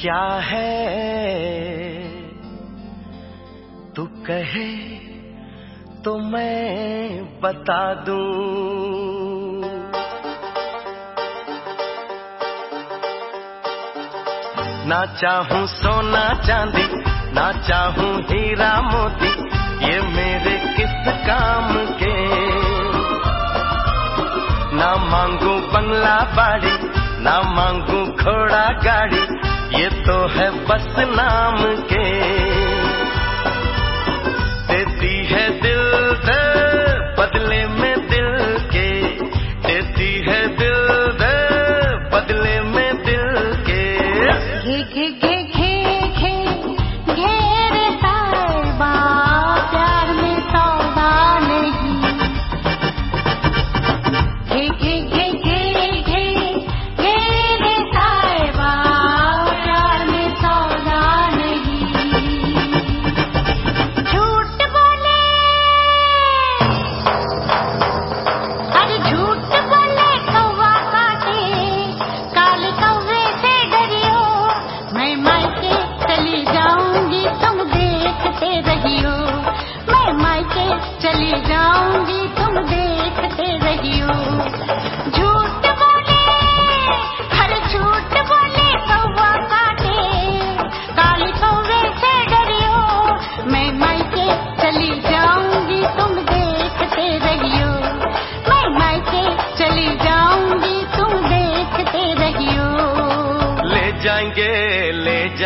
क्या है? तू कहे तो मैं बता दूँ। ना चाहूँ सोना चांदी, ना चाहूँ हीरा मोती, ये मेरे किस काम के? ना मांगू बंगला बाड़ी, ना मांगू घोड़ा गाड़ी ये तो है बस नाम के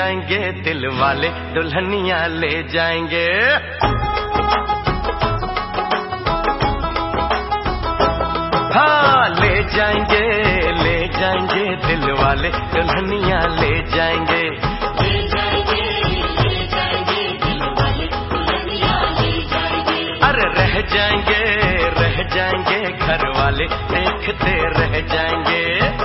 जाएँगे दिल वाले दुल्हनिया ले जाएँगे। हाँ ले जाएँगे ले जाएँगे दिल वाले दुल्हनिया ले जाएँगे। अरे रह जाएँगे रह जाएँगे घर वाले देखते रह जाएँगे।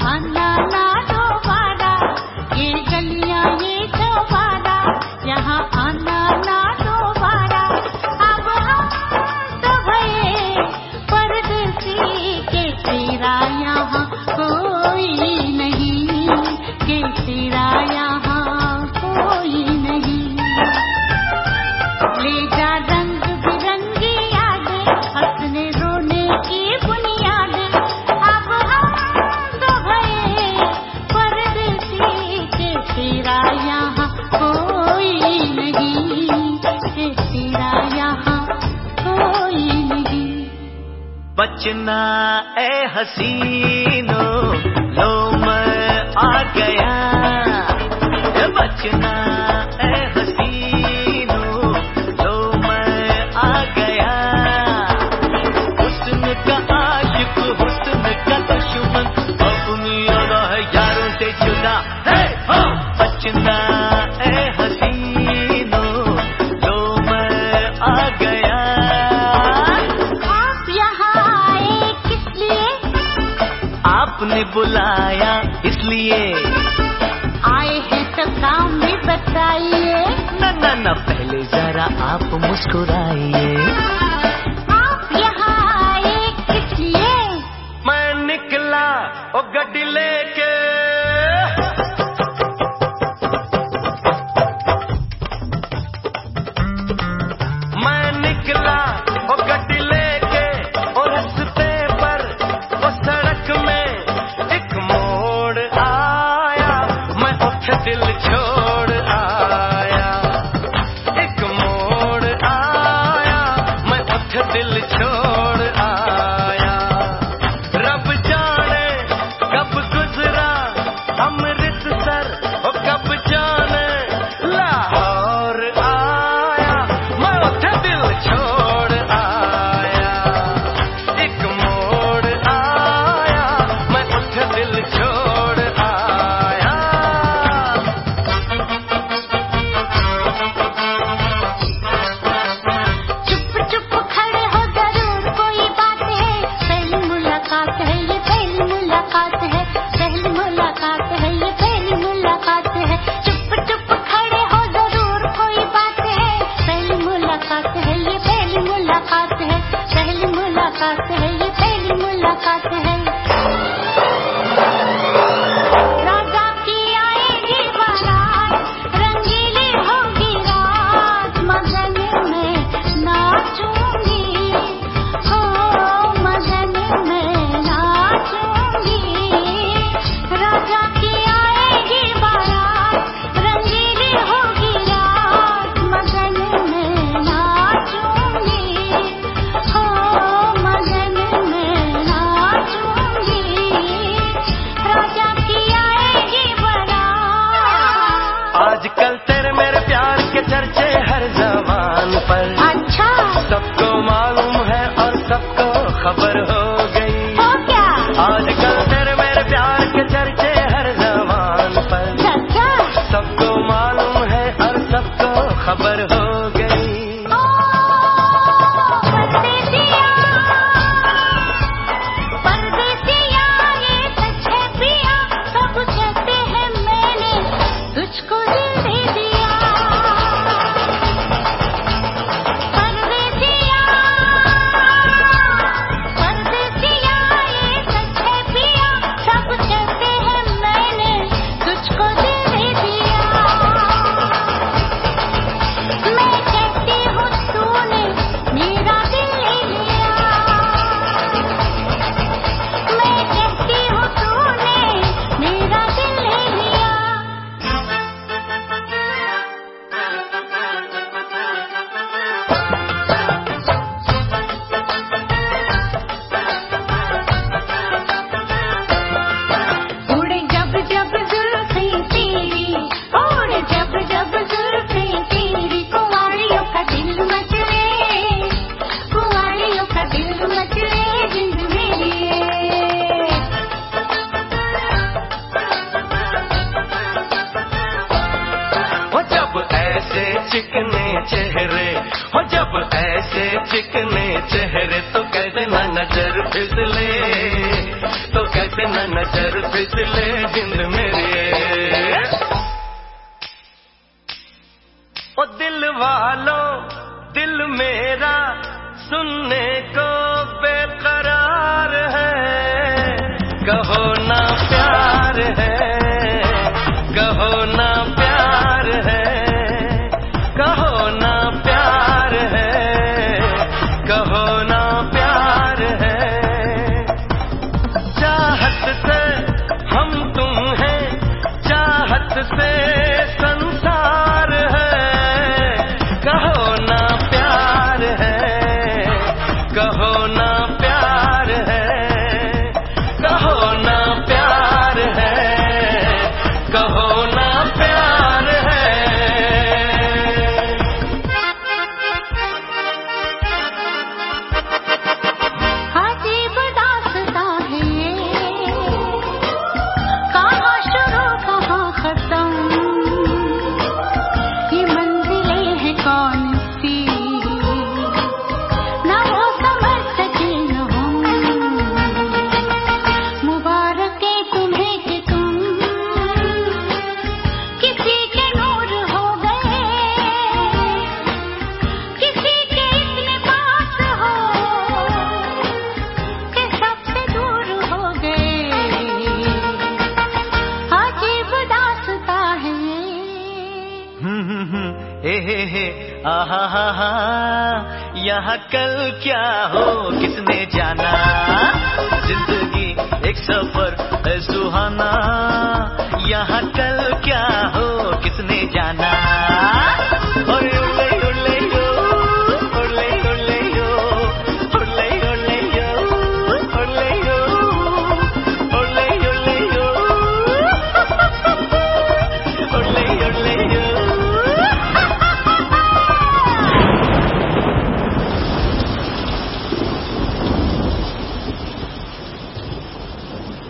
यहाँ बचना ए हसीनो, लो मैं आ गया। बचना, ए हसीनो, लो मैं आ गया। हुस्न का आशिक, हुस्न का दुश्मन अपनी है यारों से जुदा। है हाँ! बचना, ए हसीनो, लो मैं आ गया। आपने बुलाया इसलिए। आए हैं तो काम भी बताइए न न न पहले जरा आप मुस्कुराइए। मुलाकात है ये पहली मुलाकात। तुझको ये दे दिया। नज़र फिसले तो कैसे न नज़र फिसले जिंद मेरे। ओ दिल वालो, दिल मेरा सुनने को आहा हा हा यहाँ कल क्या हो किसने जाना? ज़िंदगी एक सफ़र है सुहाना।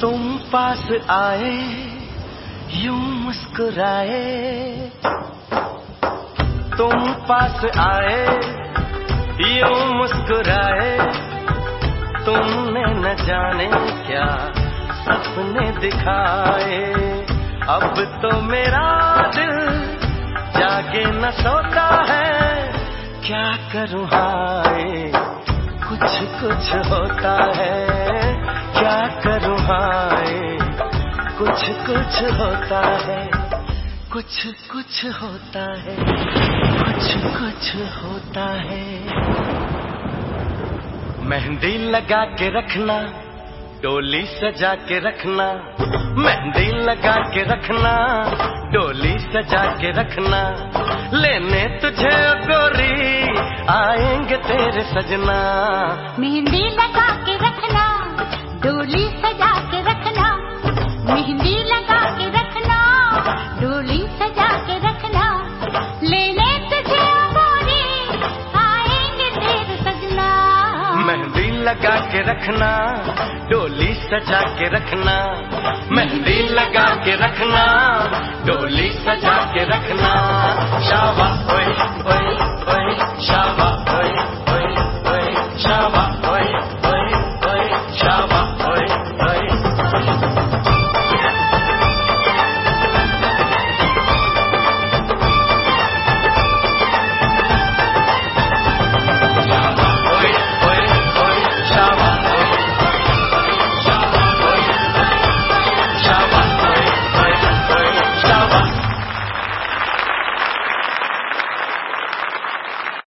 तुम पास आए, यूँ मुस्कुराए। तुम पास आए, यूँ मुस्कुराए। तुमने न जाने क्या सपने दिखाए। अब तो मेरा दिल जागे न सोता है, क्या करूँ हाय? कुछ कुछ होता है। लम्हाए कुछ कुछ होता है, कुछ कुछ होता है, कुछ कुछ होता है। मेहंदी लगा के रखना, डोली सजा के रखना, मेहंदी लगा के रखना, डोली सजा के रखना। लेने तुझे गोरी, आएँगे तेरे सजना। मेहंदी लगा के रखना डोली सजा के रखना, मेहंदी लगा के रखना, डोली सजा के रखना। लेने तुझे गोरी आएँगे तेरे सजना। मेहंदी लगा के रखना, डोली सजा के रखना। मेहंदी लगा के रखना, डोली सजा के रखना। शाबा ओए ओए ओए शाबा